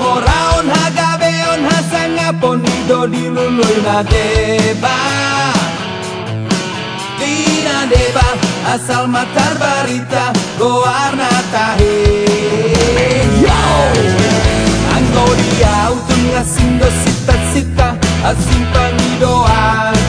Horra hon hagabe hon hazan apon Ido dilun loina deba. Dina deba Asal matar barita Goar natahe Ango dia utunga singo sita-sita Asimpan idoan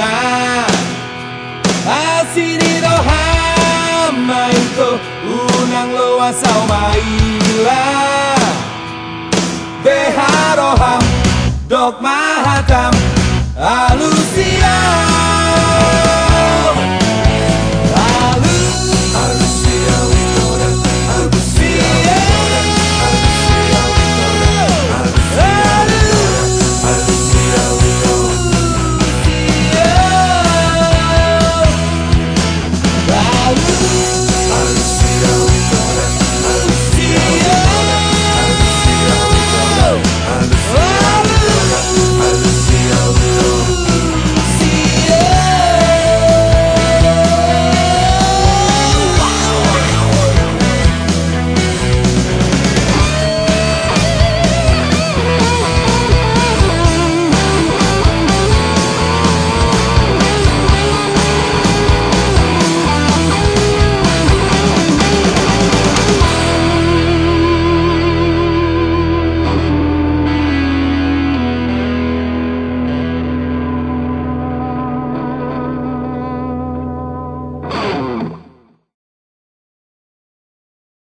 さ足にロハマイと unang unang sao maila Beharoham dok mahatam alusia